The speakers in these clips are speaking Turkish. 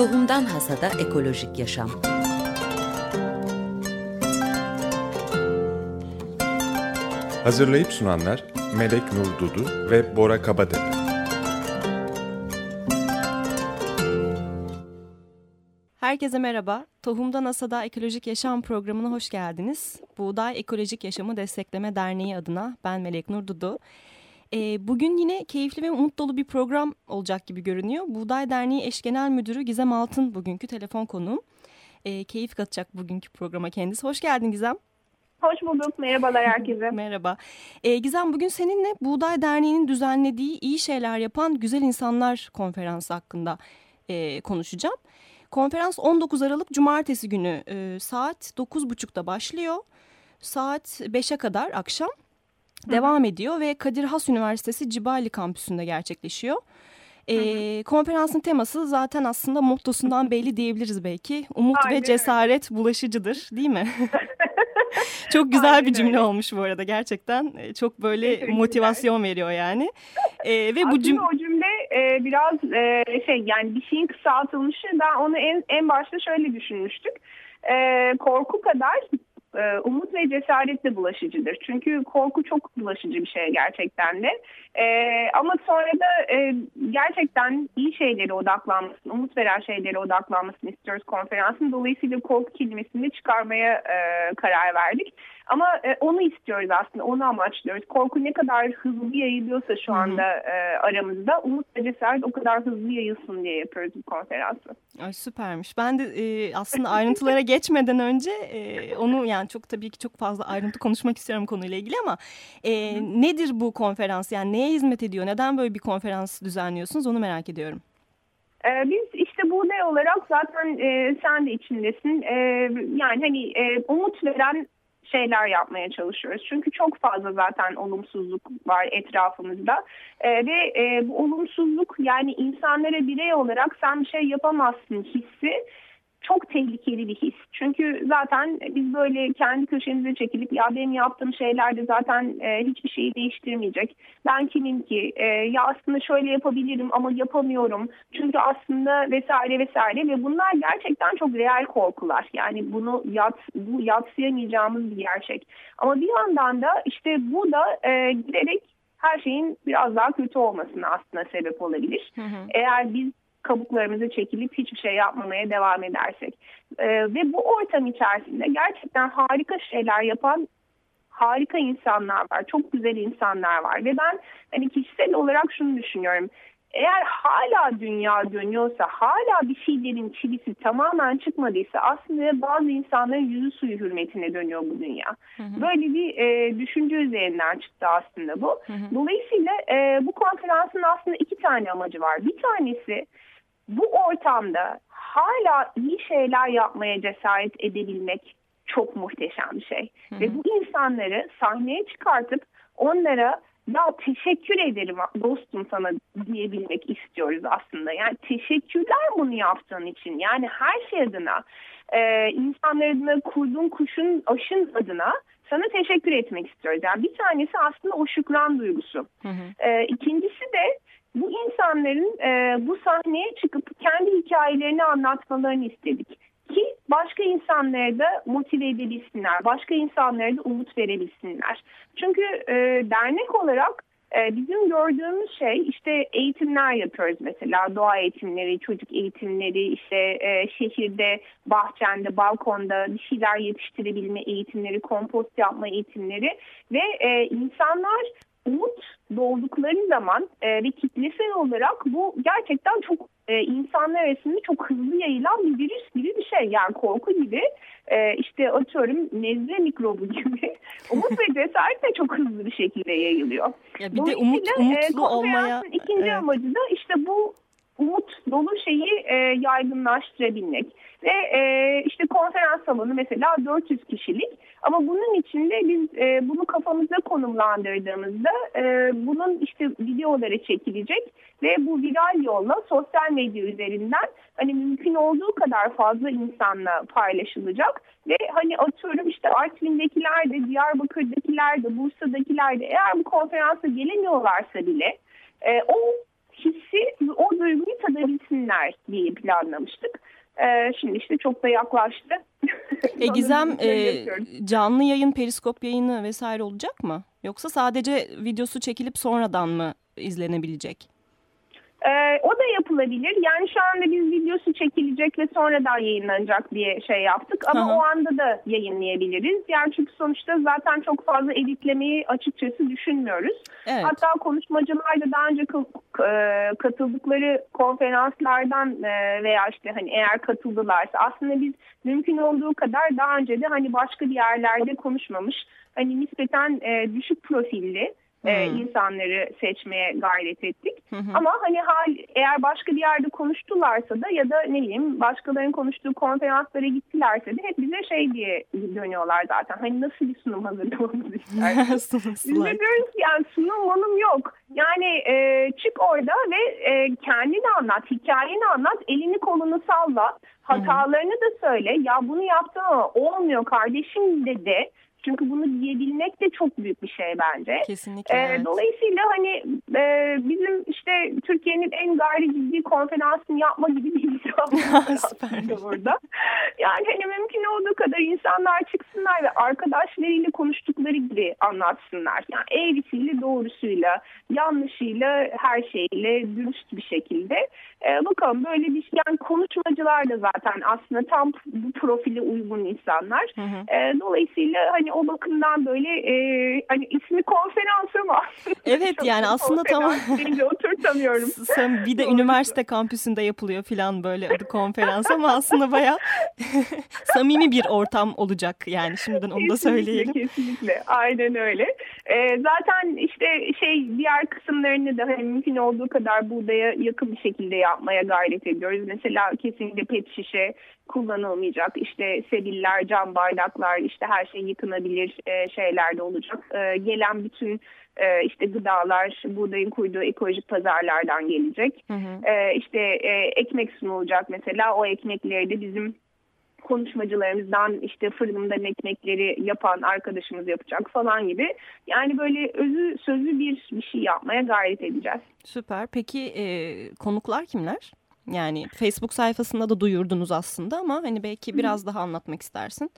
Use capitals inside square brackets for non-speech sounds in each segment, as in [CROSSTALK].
Tohumdan Hasada Ekolojik Yaşam Hazırlayıp sunanlar Melek Nur Dudu ve Bora Kabadepe. Herkese merhaba. Tohumda NASA'da Ekolojik Yaşam programına hoş geldiniz. Buğday Ekolojik Yaşamı Destekleme Derneği adına ben Melek Nur Dudu. E, bugün yine keyifli ve umut dolu bir program olacak gibi görünüyor. Buğday Derneği Eş Genel Müdürü Gizem Altın bugünkü telefon konuğum. E, keyif katacak bugünkü programa kendisi. Hoş geldin Gizem. Hoş bulduk. Merhabalar herkese. [LAUGHS] Merhaba. E, Gizem bugün seninle Buğday Derneği'nin düzenlediği iyi şeyler yapan güzel insanlar konferansı hakkında e, konuşacağım. Konferans 19 Aralık Cumartesi günü e, saat 9.30'da başlıyor. Saat 5'e kadar akşam devam ediyor ve Kadir Has Üniversitesi Cibali kampüsünde gerçekleşiyor. E, konferansın teması zaten aslında mottosundan belli diyebiliriz belki. Umut Aynen. ve cesaret bulaşıcıdır değil mi? [LAUGHS] çok güzel Aynen bir cümle öyle. olmuş bu arada gerçekten. Çok böyle motivasyon veriyor yani. E, ve Aslında bu cümle... o cümle e, biraz e, şey yani bir şeyin kısaltılmışı. Ben onu en, en başta şöyle düşünmüştük. E, korku kadar umut ve cesaret de bulaşıcıdır. Çünkü korku çok bulaşıcı bir şey gerçekten de. E, ama sonra da e, gerçekten iyi şeylere odaklanmasını, umut veren şeylere odaklanmasını istiyoruz konferansın. Dolayısıyla korku kelimesini de çıkarmaya e, karar verdik. Ama e, onu istiyoruz aslında, onu amaçlıyoruz. Korku ne kadar hızlı yayılıyorsa şu anda e, aramızda, umut ve cesaret o kadar hızlı yayılsın diye yapıyoruz bu konferansı. Ay süpermiş. Ben de e, aslında ayrıntılara [LAUGHS] geçmeden önce e, onu yani çok tabii ki çok fazla ayrıntı konuşmak istiyorum konuyla ilgili ama e, nedir bu konferans? Yani neye hizmet ediyor? Neden böyle bir konferans düzenliyorsunuz? Onu merak ediyorum. Ee, biz işte buğday olarak zaten e, sen de içindesin. E, yani hani e, umut veren şeyler yapmaya çalışıyoruz. Çünkü çok fazla zaten olumsuzluk var etrafımızda e, ve e, bu olumsuzluk yani insanlara birey olarak sen bir şey yapamazsın hissi çok tehlikeli bir his. Çünkü zaten biz böyle kendi köşemize çekilip ya benim yaptığım şeyler de zaten e, hiçbir şeyi değiştirmeyecek. Ben kimim ki? E, ya aslında şöyle yapabilirim ama yapamıyorum. Çünkü aslında vesaire vesaire ve bunlar gerçekten çok real korkular. Yani bunu yat, bu yatsıyamayacağımız bir gerçek. Ama bir yandan da işte bu da e, giderek her şeyin biraz daha kötü olmasına aslında sebep olabilir. Hı hı. Eğer biz kabuklarımızı çekilip hiçbir şey yapmamaya devam edersek. E, ve bu ortam içerisinde gerçekten harika şeyler yapan harika insanlar var. Çok güzel insanlar var. Ve ben hani kişisel olarak şunu düşünüyorum. Eğer hala dünya dönüyorsa, hala bir şeylerin çivisi tamamen çıkmadıysa aslında bazı insanların yüzü suyu hürmetine dönüyor bu dünya. Hı hı. Böyle bir e, düşünce üzerinden çıktı aslında bu. Hı hı. Dolayısıyla e, bu konferansın aslında iki tane amacı var. Bir tanesi bu ortamda hala iyi şeyler yapmaya cesaret edebilmek çok muhteşem bir şey. Hı hı. Ve bu insanları sahneye çıkartıp onlara ya teşekkür ederim dostum sana diyebilmek istiyoruz aslında. Yani teşekkürler bunu yaptığın için. Yani her şey adına, e, insanlar adına, kurduğun kuşun, aşın adına sana teşekkür etmek istiyoruz. Yani bir tanesi aslında o şükran duygusu. Hı hı. E, ikincisi de bu insanların e, bu sahneye çıkıp kendi hikayelerini anlatmalarını istedik. Ki başka insanları da motive edebilsinler, başka insanlara da umut verebilsinler. Çünkü e, dernek olarak e, bizim gördüğümüz şey işte eğitimler yapıyoruz mesela doğa eğitimleri, çocuk eğitimleri, işte e, şehirde, bahçende, balkonda bir şeyler yetiştirebilme eğitimleri, kompost yapma eğitimleri ve e, insanlar umut doldukları zaman e, ve kitlesel olarak bu gerçekten çok e, insanlar arasında çok hızlı yayılan bir virüs gibi bir şey. Yani korku gibi e, işte atıyorum nezle mikrobu gibi [LAUGHS] umut ve cesaret de çok hızlı bir şekilde yayılıyor. Ya bir de umut, e, umutlu olmaya... ikinci evet. amacı da işte bu umut dolu şeyi e, yaygınlaştırabilmek. Ve e, işte konferans salonu mesela 400 kişilik. Ama bunun içinde biz e, bunu kafamıza konumlandırdığımızda e, bunun işte videoları çekilecek. Ve bu viral yolla sosyal medya üzerinden hani mümkün olduğu kadar fazla insanla paylaşılacak. Ve hani atıyorum işte Artvin'dekiler de Diyarbakır'dakiler de Bursa'dakiler de eğer bu konferansa gelemiyorlarsa bile e, o hissi, o duyguyu katılabilsinler diye planlamıştık. E, şimdi işte çok da yaklaştı. E, [LAUGHS] Gizem e, canlı yayın, periskop yayını vesaire olacak mı? Yoksa sadece videosu çekilip sonradan mı izlenebilecek? Ee, o da yapılabilir. Yani şu anda biz videosu çekilecek ve sonradan yayınlanacak diye şey yaptık. Ama Hı-hı. o anda da yayınlayabiliriz. Yani çünkü sonuçta zaten çok fazla editlemeyi açıkçası düşünmüyoruz. Evet. Hatta konuşmacılar da daha önce e, katıldıkları konferanslardan e, veya işte hani eğer katıldılarsa aslında biz mümkün olduğu kadar daha önce de hani başka bir yerlerde konuşmamış hani nispeten e, düşük profilli e, insanları seçmeye gayret ettik. Hı. Ama hani hal eğer başka bir yerde konuştularsa da ya da ne bileyim başkalarının konuştuğu konferanslara gittilerse de hep bize şey diye dönüyorlar zaten. Hani nasıl bir sunum hazırlamamızı [LAUGHS] istersiniz? Biz de diyoruz ki yani sunum monum yok. Yani e, çık orada ve e, kendini anlat, hikayeni anlat, elini kolunu salla, hatalarını da söyle. Ya bunu yaptın ama olmuyor kardeşim de de. Çünkü bunu diyebilmek de çok büyük bir şey bence. Kesinlikle. Ee, evet. Dolayısıyla hani e, bizim işte Türkiye'nin en gayri ciddi konferansını yapma gibi bir [LAUGHS] iddiamız [LAUGHS] burada. Yani hani mümkün olduğu kadar insanlar çıksınlar ve arkadaşlarıyla konuştukları gibi anlatsınlar. Yani eğrisiyle doğrusuyla, yanlışıyla, her şeyle dürüst bir şekilde. E, bakalım böyle bir şey. Yani konuşmacılar da zaten aslında tam bu profile uygun insanlar. Hı hı. E, dolayısıyla hani o bakımdan böyle e, hani ismi [LAUGHS] konferans ama Evet yani aslında tamam. oturtamıyorum. [LAUGHS] Sen bir de üniversite kampüsünde yapılıyor falan böyle adı konferans ama aslında baya [LAUGHS] samimi bir ortam olacak yani şimdiden onu da söyleyelim. Kesinlikle aynen öyle. Ee, zaten işte şey diğer kısımlarını da hani mümkün olduğu kadar buğdaya yakın bir şekilde yapmaya gayret ediyoruz. Mesela kesinlikle pet şişe kullanılmayacak. İşte sebiller, cam bardaklar, işte her şey yıkınabilir e, şeyler de olacak. E, gelen bütün e, işte gıdalar buğdayın kurduğu ekolojik pazarlardan gelecek. Hı hı. E, işte e, ekmek sunulacak mesela. O ekmekleri de bizim konuşmacılarımızdan işte fırınımdan ekmekleri yapan arkadaşımız yapacak falan gibi. Yani böyle özü sözü bir bir şey yapmaya gayret edeceğiz. Süper. Peki e, konuklar kimler? Yani Facebook sayfasında da duyurdunuz aslında ama hani belki biraz daha anlatmak istersin.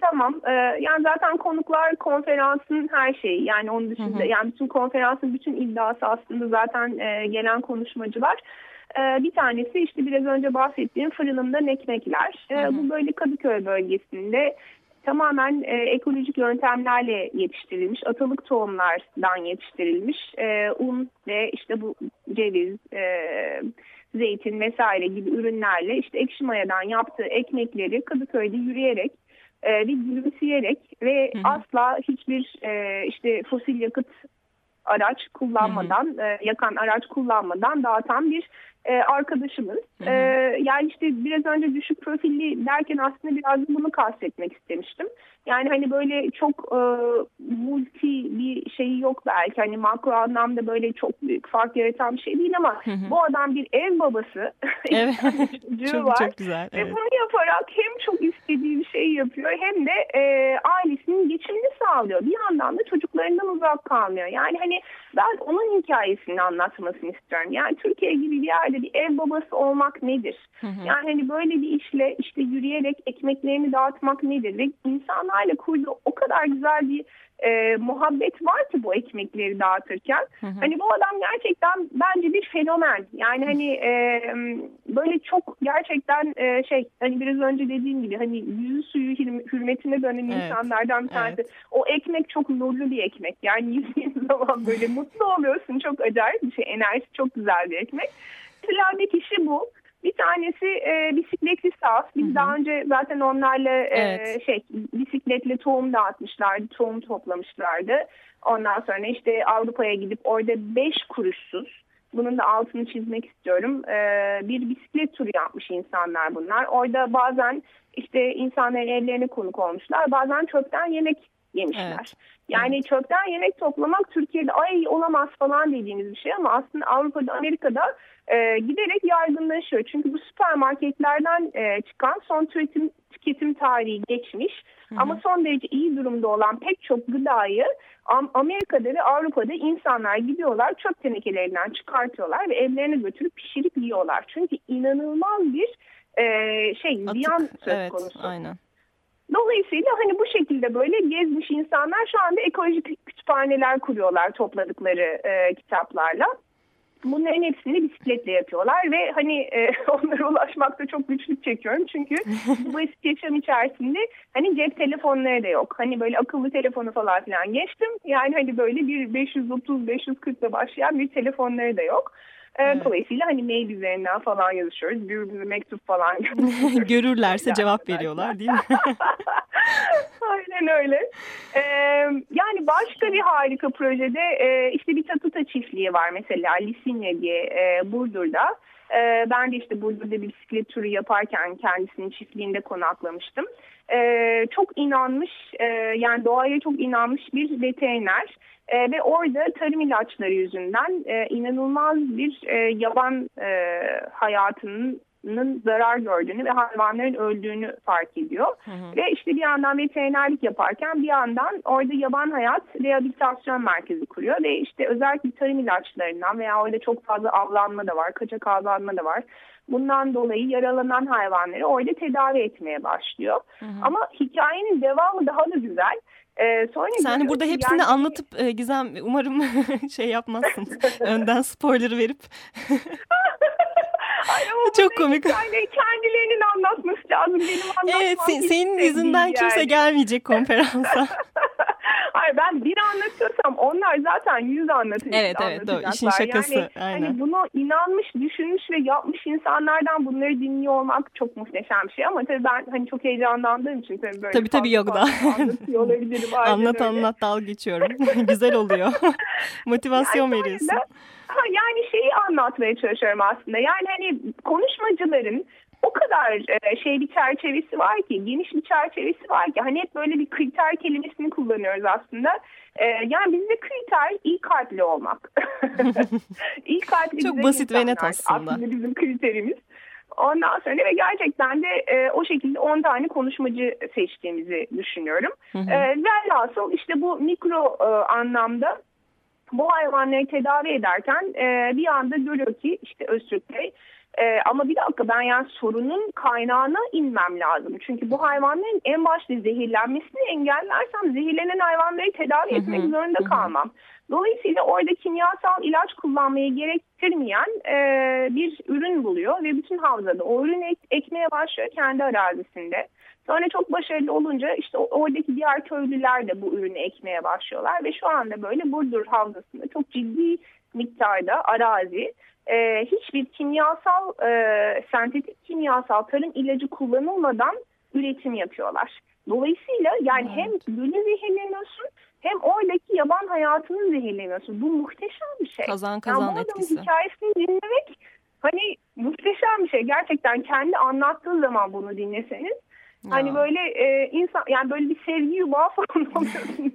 Tamam. Ee, yani zaten konuklar konferansın her şeyi. Yani onun dışında hı hı. yani bütün konferansın bütün iddiası aslında zaten e, gelen konuşmacılar. Ee, bir tanesi işte biraz önce bahsettiğim fırınımda ekmekler. Hı hı. Bu böyle Kadıköy bölgesinde tamamen e, ekolojik yöntemlerle yetiştirilmiş, atalık tohumlardan yetiştirilmiş e, un ve işte bu ceviz, e, zeytin vesaire gibi ürünlerle işte ekşi mayadan yaptığı ekmekleri Kadıköy'de yürüyerek e, ve gülümseyerek ve hı hı. asla hiçbir e, işte fosil yakıt araç kullanmadan. E, yakan araç kullanmadan dağıtan bir e, arkadaşımız. Hı hı. E, yani işte biraz önce düşük profilli derken aslında biraz bunu kastetmek istemiştim. Yani hani böyle çok e, multi bir şeyi yok belki. Hani makro anlamda böyle çok büyük fark yaratan bir şey değil ama hı hı. bu adam bir ev babası. [LAUGHS] Evet. çok, var. çok güzel. Evet. Ve bunu yaparak hem çok istediği bir şey yapıyor hem de e, ailesinin geçimini sağlıyor. Bir yandan da çocuklarından uzak kalmıyor. Yani hani ben onun hikayesini anlatmasını istiyorum. Yani Türkiye gibi bir yerde bir ev babası olmak nedir? Hı hı. Yani hani böyle bir işle işte yürüyerek ekmeklerini dağıtmak nedir? Ve insanlarla kurduğu o kadar güzel bir e, muhabbet var ki bu ekmekleri dağıtırken. Hı hı. Hani bu adam gerçekten bence bir fenomen. Yani hani e, böyle çok gerçekten e, şey hani biraz önce dediğim gibi hani yüzü suyu hürmetine dönen evet. insanlardan bir tanesi. Evet. O ekmek çok nurlu bir ekmek. Yani [LAUGHS] yediğin zaman böyle mutlu oluyorsun. Çok acayip bir şey. Enerjisi çok güzel bir ekmek. Mesela kişi bu. Bir tanesi e, bisikletli saf. Biz Hı-hı. daha önce zaten onlarla e, evet. şey bisikletle tohum dağıtmışlardı, tohum toplamışlardı. Ondan sonra işte Avrupa'ya gidip orada beş kuruşsuz bunun da altını çizmek istiyorum. Ee, bir bisiklet turu yapmış insanlar bunlar. Orada bazen işte insanların evlerine konuk olmuşlar. Bazen çöpten yemek yemişler. Evet. Yani evet. çöpten yemek toplamak Türkiye'de ay olamaz falan dediğimiz bir şey ama aslında Avrupa'da, Amerika'da e, giderek yaygınlaşıyor. Çünkü bu süpermarketlerden e, çıkan son tüketim tüketim tarihi geçmiş ama son derece iyi durumda olan pek çok gıdayı Amerika'da ve Avrupa'da insanlar gidiyorlar çöp tenekelerinden çıkartıyorlar ve evlerine götürüp pişirip yiyorlar. Çünkü inanılmaz bir e, şey Atık, ziyan söz evet, konusu. Aynen. Dolayısıyla hani bu şekilde böyle gezmiş insanlar şu anda ekolojik kütüphaneler kuruyorlar topladıkları e, kitaplarla. Bunların hepsini bisikletle yapıyorlar ve hani e, [LAUGHS] onlara ulaşmakta çok güçlük çekiyorum. Çünkü [LAUGHS] bu eski yaşam içerisinde hani cep telefonları da yok. Hani böyle akıllı telefonu falan filan geçtim. Yani hani böyle bir 530-540 ile başlayan bir telefonları da yok. E, evet. Dolayısıyla hani mail üzerinden falan yazışıyoruz. Birbirimize mektup falan [LAUGHS] Görürlerse cevap veriyorlar değil mi? [LAUGHS] Aynen öyle. Ee, yani başka bir harika projede e, işte bir tatuta çiftliği var mesela Lisinye diye e, Burdur'da. E, ben de işte Burdur'da bir bisiklet turu yaparken kendisinin çiftliğinde konaklamıştım. E, çok inanmış e, yani doğaya çok inanmış bir veteriner. E, ve orada tarım ilaçları yüzünden e, inanılmaz bir e, yaban e, hayatının zarar gördüğünü ve hayvanların öldüğünü fark ediyor. Hı hı. Ve işte bir yandan veterinerlik yaparken bir yandan orada yaban hayat rehabilitasyon merkezi kuruyor ve işte özellikle tarım ilaçlarından veya orada çok fazla avlanma da var, kaçak avlanma da var. Bundan dolayı yaralanan hayvanları orada tedavi etmeye başlıyor. Hı hı. Ama hikayenin devamı daha da güzel. Ee, sonra Sen burada hepsini yani... anlatıp e, Gizem umarım [LAUGHS] şey yapmazsın. [LAUGHS] Önden spoiler verip. [LAUGHS] Ay, Çok komik. Yani kendilerinin anlatması lazım. Benim anlatmam Evet sen, senin yüzünden yani. kimse gelmeyecek konferansa. [LAUGHS] Hayır ben bir anlatıyorsam onlar zaten yüz anlatacak. Evet evet doğru işin şakası. Yani, Aynen. Hani bunu inanmış, düşünmüş ve yapmış insanlardan bunları dinliyor olmak çok muhteşem bir şey. Ama tabii ben hani çok heyecanlandığım için tabii böyle tabii, tabii yok da. anlatıyor olabilirim. [LAUGHS] anlat öyle. anlat dal geçiyorum. [LAUGHS] Güzel oluyor. Motivasyon yani veriyorsun. Da, ha, yani şeyi anlatmaya çalışıyorum aslında. Yani hani konuşmacıların o kadar e, şey bir çerçevesi var ki, geniş bir çerçevesi var ki hani hep böyle bir kriter kelimesini kullanıyoruz aslında. E, yani bizde kriter iyi kalpli olmak. [LAUGHS] iyi kalpli Çok basit ve net aslında. Aslında bizim kriterimiz. Ondan sonra ve gerçekten de e, o şekilde 10 tane konuşmacı seçtiğimizi düşünüyorum. Hı hı. E, velhasıl işte bu mikro e, anlamda bu hayvanları tedavi ederken e, bir anda görüyor ki işte Öztürk Bey ee, ama bir dakika ben yani sorunun kaynağına inmem lazım. Çünkü bu hayvanların en başta zehirlenmesini engellersem zehirlenen hayvanları tedavi etmek hı hı, zorunda hı. kalmam. Dolayısıyla orada kimyasal ilaç kullanmayı gerektirmeyen e, bir ürün buluyor ve bütün havzada o ürünü ek, ekmeye başlıyor kendi arazisinde. Sonra çok başarılı olunca işte oradaki diğer köylüler de bu ürünü ekmeye başlıyorlar ve şu anda böyle Burdur havzasında çok ciddi miktarda arazi e, hiçbir kimyasal, e, sentetik kimyasal tarım ilacı kullanılmadan üretim yapıyorlar. Dolayısıyla yani evet. hem gölü zehirleniyorsun hem oradaki yaban hayatını zehirleniyorsun. Bu muhteşem bir şey. Kazan kazan yani bu etkisi. hikayesini dinlemek hani muhteşem bir şey. Gerçekten kendi anlattığı zaman bunu dinleseniz Hani ya. Hani böyle e, insan yani böyle bir sevgi yumağı [LAUGHS] falan zaten.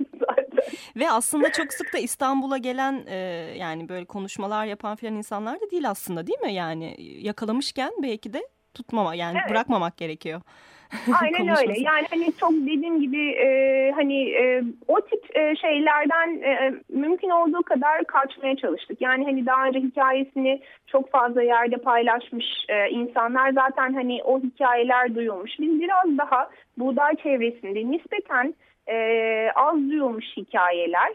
Ve aslında çok sık da İstanbul'a gelen e, yani böyle konuşmalar yapan filan insanlar da değil aslında değil mi? Yani yakalamışken belki de tutmama yani evet. bırakmamak gerekiyor. [LAUGHS] Aynen öyle. Yani hani çok dediğim gibi e, hani e, o tip e, şeylerden e, mümkün olduğu kadar kaçmaya çalıştık. Yani hani daha önce hikayesini çok fazla yerde paylaşmış e, insanlar zaten hani o hikayeler duyulmuş. Biz biraz daha buğday çevresinde nispeten e, az duyulmuş hikayeler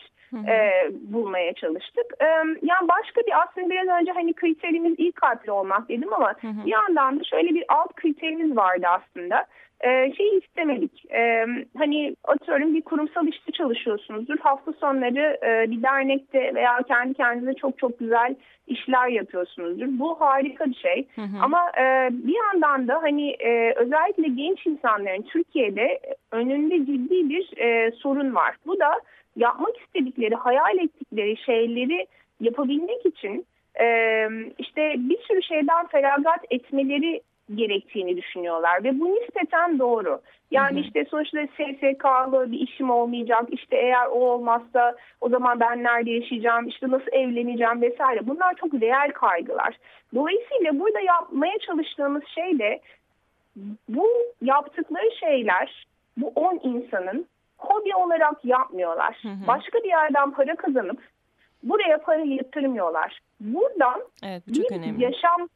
e, bulmaya çalıştık. E, yani başka bir aslında biraz önce hani kriterimiz iyi kalpli olmak dedim ama hı hı. bir yandan da şöyle bir alt kriterimiz vardı aslında. E, şey istemedik. E, hani atıyorum bir kurumsal işte çalışıyorsunuzdur. Hafta sonları e, bir dernekte veya kendi kendinize çok çok güzel işler yapıyorsunuzdur. Bu harika bir şey. Hı hı. Ama e, bir yandan da hani e, özellikle genç insanların Türkiye'de önünde ciddi bir e, sorun var. Bu da yapmak istedikleri, hayal ettikleri şeyleri yapabilmek için e, işte bir sürü şeyden feragat etmeleri gerektiğini düşünüyorlar ve bu nispeten doğru. Yani hı hı. işte sonuçta SSK'lı bir işim olmayacak. İşte eğer o olmazsa o zaman ben nerede yaşayacağım? İşte nasıl evleneceğim vesaire. Bunlar çok reel kaygılar. Dolayısıyla burada yapmaya çalıştığımız şey de bu yaptıkları şeyler bu 10 insanın hobi olarak yapmıyorlar. Hı hı. Başka bir yerden para kazanıp buraya para yatırmıyorlar. Buradan evet, bir önemli. yaşam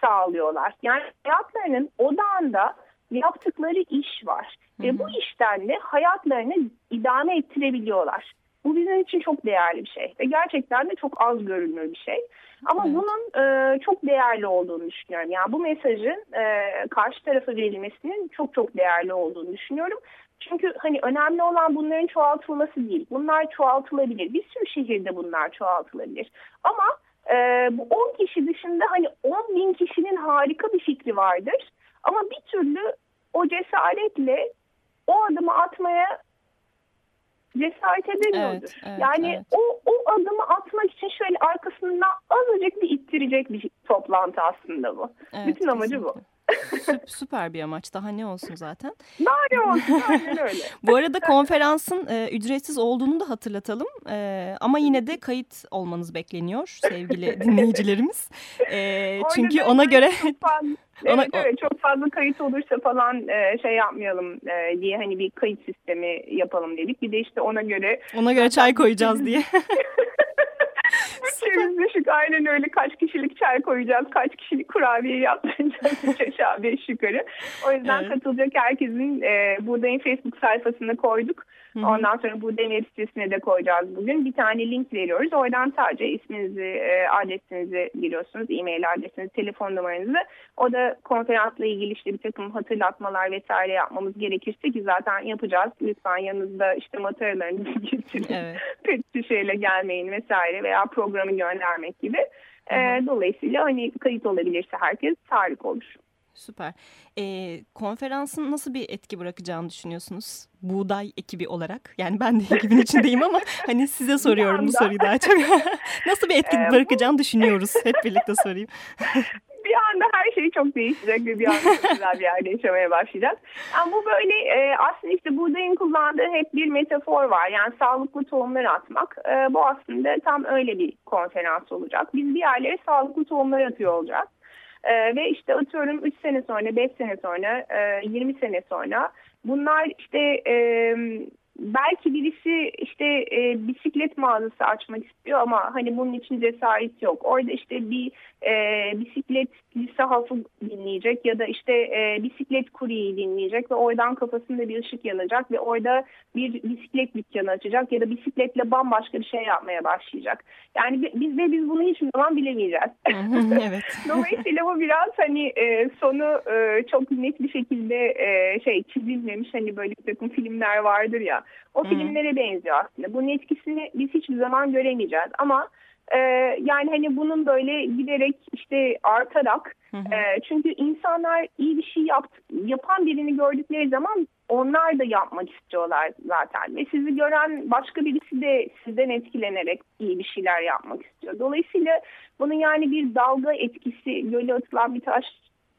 sağlıyorlar. Yani hayatlarının odağında yaptıkları iş var. Hı hı. Ve bu işten de hayatlarını idame ettirebiliyorlar. Bu bizim için çok değerli bir şey ve gerçekten de çok az görünür bir şey. Ama evet. bunun e, çok değerli olduğunu düşünüyorum. Yani bu mesajın e, karşı tarafa verilmesinin çok çok değerli olduğunu düşünüyorum. Çünkü hani önemli olan bunların çoğaltılması değil. Bunlar çoğaltılabilir. Bir sürü şehirde bunlar çoğaltılabilir. Ama e, bu 10 kişi dışında hani 10 bin kişinin harika bir fikri vardır. Ama bir türlü o cesaretle o adımı atmaya cesaret edemiyordur. Evet, evet, yani evet. o, o adımı atmak için şöyle arkasından azıcık bir ittirecek bir toplantı aslında bu. Evet, Bütün amacı kesinlikle. bu. Süper bir amaç. Daha ne olsun zaten. Daha ne olsun. Aynen öyle. [LAUGHS] Bu arada konferansın e, ücretsiz olduğunu da hatırlatalım. E, ama yine de kayıt olmanız bekleniyor sevgili [LAUGHS] dinleyicilerimiz. E, çünkü ona göre... [LAUGHS] Ona, evet, çok fazla kayıt olursa falan e, şey yapmayalım e, diye hani bir kayıt sistemi yapalım dedik. Bir de işte ona göre... Ona göre çay koyacağız diye. Bütçemiz düşük aynen öyle kaç kişilik çay koyacağız, kaç kişilik kurabiye yaptıracağız üç [LAUGHS] aşağı beş yukarı. O yüzden evet. katılacak herkesin e, buradayım Facebook sayfasına koyduk. Hı-hı. Ondan sonra bu web sitesine de koyacağız bugün. Bir tane link veriyoruz. Oradan sadece isminizi, e, adresinizi giriyorsunuz, e-mail adresinizi, telefon numaranızı. O da konferansla ilgili işte bir takım hatırlatmalar vesaire yapmamız gerekirse ki zaten yapacağız. Lütfen yanınızda işte materyalarınızı [LAUGHS] getirin. Evet. Pet şişeyle gelmeyin vesaire veya programı göndermek gibi. E, dolayısıyla hani kayıt olabilirse herkes tarih olur. Süper. E, konferansın nasıl bir etki bırakacağını düşünüyorsunuz? Buğday ekibi olarak. Yani ben de [LAUGHS] ekibin içindeyim ama hani size soruyorum bu soruyu daha çok. [LAUGHS] nasıl bir etki bırakacağını düşünüyoruz? Hep birlikte sorayım. [LAUGHS] bir anda her şey çok değişecek ve bir anda çok güzel bir yerde yaşamaya başlayacağız. Yani bu böyle e, aslında işte buğdayın kullandığı hep bir metafor var. Yani sağlıklı tohumlar atmak. E, bu aslında tam öyle bir konferans olacak. Biz bir yerlere sağlıklı tohumlar atıyor olacağız. E, ve işte atıyorum 3 sene sonra, 5 sene sonra, e, 20 sene sonra bunlar işte e, belki birisi işte e, bisiklet mağazası açmak istiyor ama hani bunun için cesaret yok. Orada işte bir e, sahafı dinleyecek ya da işte e, bisiklet kuryeyi dinleyecek ve oradan kafasında bir ışık yanacak ve orada bir bisiklet dükkanı açacak ya da bisikletle bambaşka bir şey yapmaya başlayacak. Yani biz de biz bunu hiçbir zaman bilemeyeceğiz. evet. [LAUGHS] Dolayısıyla bu biraz hani e, sonu e, çok net bir şekilde e, şey çizilmemiş hani böyle bir takım filmler vardır ya o filmlere benziyor aslında. Bunun etkisini biz hiçbir zaman göremeyeceğiz ama e, yani hani bunun böyle giderek işte artarak E, çünkü insanlar iyi bir şey yap, yapan birini gördükleri zaman onlar da yapmak istiyorlar zaten ve sizi gören başka birisi de sizden etkilenerek iyi bir şeyler yapmak istiyor. Dolayısıyla bunun yani bir dalga etkisi göle atılan bir taş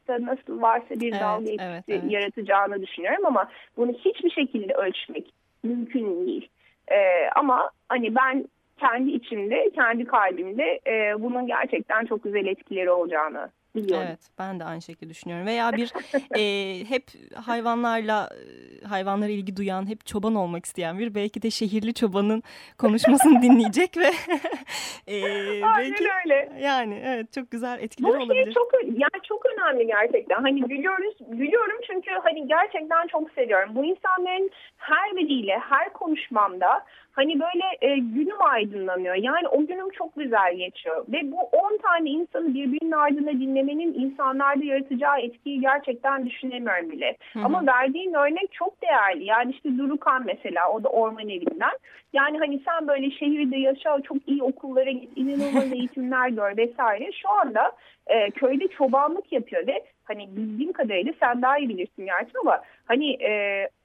nasıl varsa bir evet, dalga etkisi evet, evet. yaratacağını düşünüyorum ama bunu hiçbir şekilde ölçmek mümkün değil. Ee, ama hani ben kendi içimde, kendi kalbimde e, bunun gerçekten çok güzel etkileri olacağını biliyorum. Evet ben de aynı şekilde düşünüyorum. Veya bir e, [LAUGHS] hep hayvanlarla hayvanlara ilgi duyan, hep çoban olmak isteyen bir belki de şehirli çobanın konuşmasını dinleyecek ve [LAUGHS] e, belki öyle. Yani evet çok güzel etkileri Bu şey olabilir. çok yani çok önemli gerçekten. Hani gülüyoruz, gülüyorum çünkü hani gerçekten çok seviyorum. Bu insanların her biriyle, her konuşmamda Hani böyle e, günüm aydınlanıyor. Yani o günüm çok güzel geçiyor. Ve bu 10 tane insanı birbirinin ardına dinlemenin insanlarda yaratacağı etkiyi gerçekten düşünemiyorum bile. Hı hı. Ama verdiğin örnek çok değerli. Yani işte Durukan mesela o da orman evinden. Yani hani sen böyle şehirde yaşa, çok iyi okullara git, inanılmaz eğitimler gör vesaire. Şu anda e, köyde çobanlık yapıyor ve hani bildiğim kadarıyla sen daha iyi bilirsin gerçi ama hani e,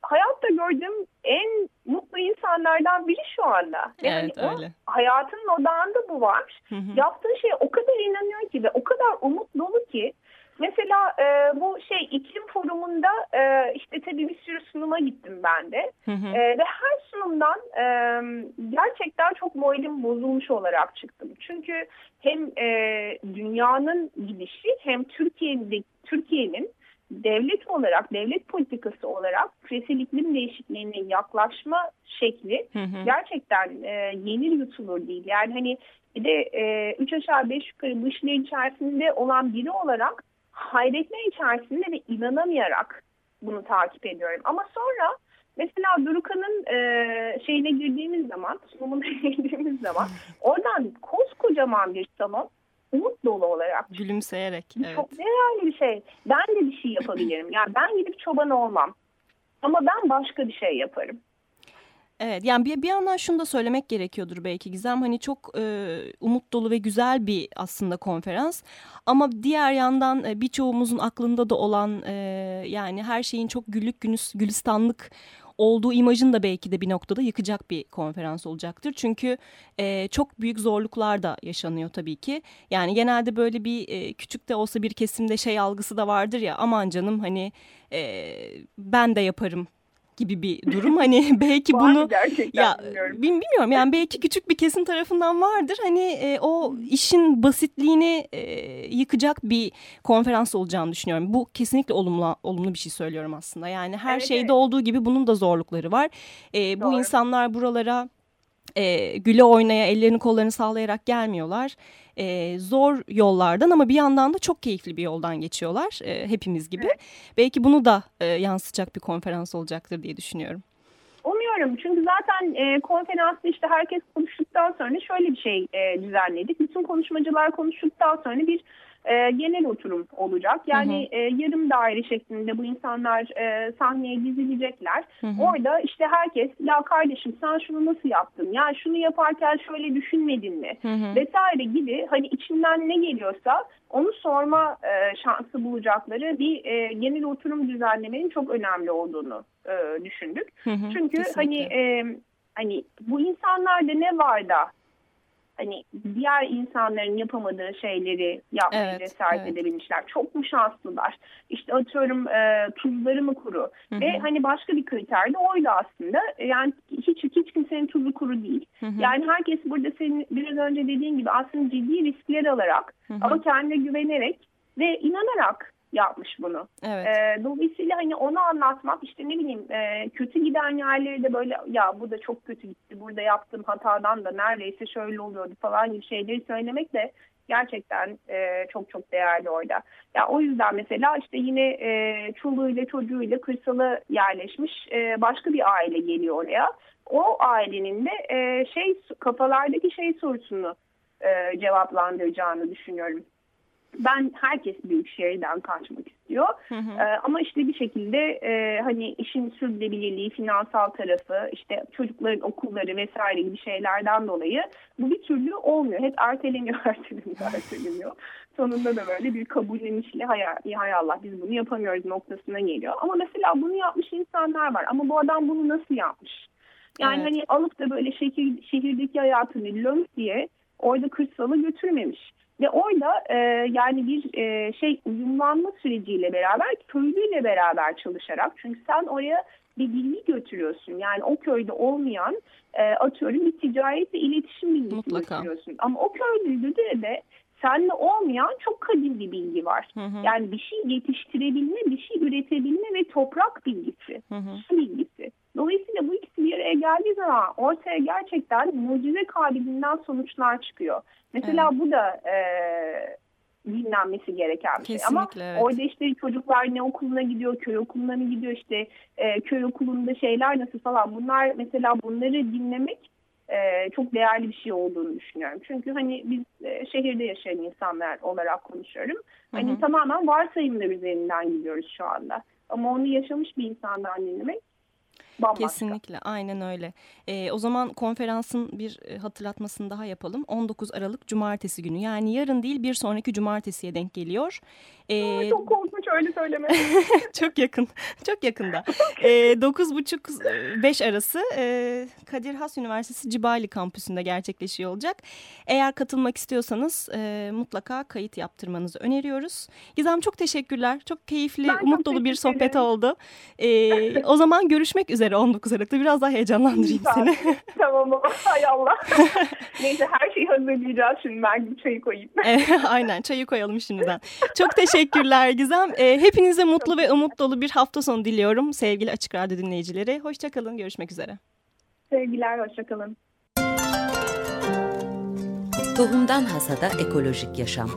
hayatta gördüğüm en mutlu insanlardan biri şu anda. Evet yani öyle. O, hayatının odağında bu var. Hı hı. Yaptığı şeye o kadar inanıyor ki ve o kadar umut dolu ki Mesela e, bu şey iklim forumunda e, işte tabii bir sürü sunuma gittim ben de. Hı hı. E, ve her sunumdan e, gerçekten çok moralim bozulmuş olarak çıktım. Çünkü hem e, dünyanın gidişi hem Türkiye'de Türkiye'nin devlet olarak, devlet politikası olarak küresel iklim değişikliğine yaklaşma şekli hı hı. gerçekten e, yeni yutulur değil. Yani hani bir de e, üç aşağı beş yukarı bu işlerin içerisinde olan biri olarak hayretme içerisinde ve inanamayarak bunu takip ediyorum. Ama sonra mesela Durukan'ın e, şeyine girdiğimiz zaman, sunumuna [LAUGHS] girdiğimiz zaman oradan koskocaman bir salon umut dolu olarak. Gülümseyerek. Evet. Çok değerli bir şey. Ben de bir şey yapabilirim. Yani ben gidip çoban olmam. Ama ben başka bir şey yaparım. Evet yani bir, bir yandan şunu da söylemek gerekiyordur belki Gizem hani çok e, umut dolu ve güzel bir aslında konferans ama diğer yandan e, birçoğumuzun aklında da olan e, yani her şeyin çok güllük günüs, gülistanlık olduğu imajını da belki de bir noktada yıkacak bir konferans olacaktır. Çünkü e, çok büyük zorluklar da yaşanıyor tabii ki. Yani genelde böyle bir e, küçük de olsa bir kesimde şey algısı da vardır ya aman canım hani e, ben de yaparım gibi bir durum. Hani [LAUGHS] belki bunu ya bilmiyorum. bilmiyorum yani belki [LAUGHS] küçük bir kesim tarafından vardır. Hani e, o işin basitliğini e, yıkacak bir konferans olacağını düşünüyorum. Bu kesinlikle olumlu olumlu bir şey söylüyorum aslında. Yani her evet, şeyde evet. olduğu gibi bunun da zorlukları var. E, bu insanlar buralara e, güle oynaya ellerini kollarını sağlayarak gelmiyorlar. E, zor yollardan ama bir yandan da çok keyifli bir yoldan geçiyorlar e, hepimiz gibi. Evet. Belki bunu da e, yansıtacak bir konferans olacaktır diye düşünüyorum. Umuyorum çünkü zaten e, konferansta işte herkes konuştuktan sonra şöyle bir şey e, düzenledik. Bütün konuşmacılar konuştuktan sonra bir e, genel oturum olacak. Yani hı hı. E, yarım daire şeklinde bu insanlar e, sahneye dizilecekler. Hı hı. Orada işte herkes ya kardeşim sen şunu nasıl yaptın? Ya şunu yaparken şöyle düşünmedin mi? Hı hı. Vesaire gibi hani içinden ne geliyorsa onu sorma e, şansı bulacakları bir e, genel oturum düzenlemenin çok önemli olduğunu e, düşündük. Hı hı, Çünkü kesinlikle. hani e, hani bu insanlarda ne var da hani diğer insanların yapamadığı şeyleri yapmayı evet, cesaret evet. edebilmişler. Çok mu şanslılar? İşte atıyorum e, tuzları mı kuru? Hı hı. Ve hani başka bir kriter de oydu aslında. E, yani hiç hiç kimsenin tuzu kuru değil. Hı hı. Yani herkes burada senin biraz önce dediğin gibi aslında ciddi riskler alarak hı hı. ama kendine güvenerek ve inanarak yapmış bunu. Evet. E, dolayısıyla hani onu anlatmak işte ne bileyim e, kötü giden yerleri de böyle ya bu da çok kötü gitti burada yaptığım hatadan da neredeyse şöyle oluyordu falan gibi şeyleri söylemek de gerçekten e, çok çok değerli orada. Ya o yüzden mesela işte yine e, çoluğuyla çocuğuyla kırsala yerleşmiş e, başka bir aile geliyor oraya. O ailenin de e, şey kafalardaki şey sorusunu e, cevaplandıracağını düşünüyorum ben herkes büyük şehirden kaçmak istiyor. Hı hı. Ee, ama işte bir şekilde e, hani işin sürdürülebilirliği, finansal tarafı, işte çocukların okulları vesaire gibi şeylerden dolayı bu bir türlü olmuyor. Hep erteleniyor, [LAUGHS] erteleniyor, erteleniyor. Sonunda da böyle bir kabullenişle hay, hay Allah biz bunu yapamıyoruz noktasına geliyor. Ama mesela bunu yapmış insanlar var. Ama bu adam bunu nasıl yapmış? Yani evet. hani alıp da böyle şehir, şehirdeki hayatını lönk diye orada kırsala götürmemiş. Ve orada e, yani bir e, şey uyumlanma süreciyle beraber köylüyle beraber çalışarak çünkü sen oraya bir bilgi götürüyorsun. Yani o köyde olmayan e, atıyorum bir ticaret ve iletişim bilgisi Mutlaka. götürüyorsun. Ama o köylüde de seninle olmayan çok kadim bir bilgi var. Hı hı. Yani bir şey yetiştirebilme, bir şey üretebilme ve toprak bilgisi, hı hı. su bilgisi. Dolayısıyla bu ikisi bir araya geldiği zaman ortaya gerçekten mucize kabiliğinden sonuçlar çıkıyor. Mesela evet. bu da e, dinlenmesi gereken bir şey. Ama evet. orada işte çocuklar ne okuluna gidiyor, köy okuluna mı gidiyor işte e, köy okulunda şeyler nasıl falan. Bunlar mesela bunları dinlemek e, çok değerli bir şey olduğunu düşünüyorum. Çünkü hani biz e, şehirde yaşayan insanlar olarak konuşuyorum. Hani hı hı. tamamen varsayımlar üzerinden gidiyoruz şu anda. Ama onu yaşamış bir insandan dinlemek bambaşka. Kesinlikle aynen öyle. E, o zaman konferansın bir e, hatırlatmasını daha yapalım. 19 Aralık Cumartesi günü yani yarın değil bir sonraki Cumartesi'ye denk geliyor. E, çok korkunç öyle söyleme. [LAUGHS] çok yakın çok yakında. [LAUGHS] e, 9.30-5 arası e, Kadir Has Üniversitesi Cibali kampüsünde gerçekleşiyor olacak. Eğer katılmak istiyorsanız e, mutlaka kayıt yaptırmanızı öneriyoruz. Gizem çok teşekkürler. Çok keyifli, ben umut dolu bir sohbet oldu. E, [LAUGHS] o zaman görüşmek üzere üzere 19 Aralık'ta. Biraz daha heyecanlandırayım seni. [LAUGHS] tamam ama hay Allah. [LAUGHS] Neyse her şeyi hazırlayacağız şimdi ben bir çayı koyayım. Aynen çayı koyalım şimdiden. Çok teşekkürler Gizem. E, hepinize mutlu ve umut dolu bir hafta sonu diliyorum sevgili Açık Radyo dinleyicileri. Hoşçakalın görüşmek üzere. Sevgiler hoşçakalın. Tohumdan Hasada Ekolojik Yaşam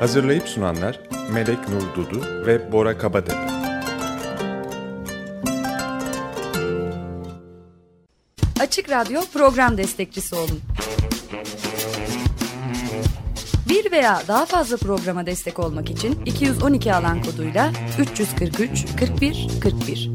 Hazırlayıp sunanlar Melek Nur Dudu ve Bora Kabadepe. Açık Radyo program destekçisi olun. Bir veya daha fazla programa destek olmak için 212 alan koduyla 343 41 41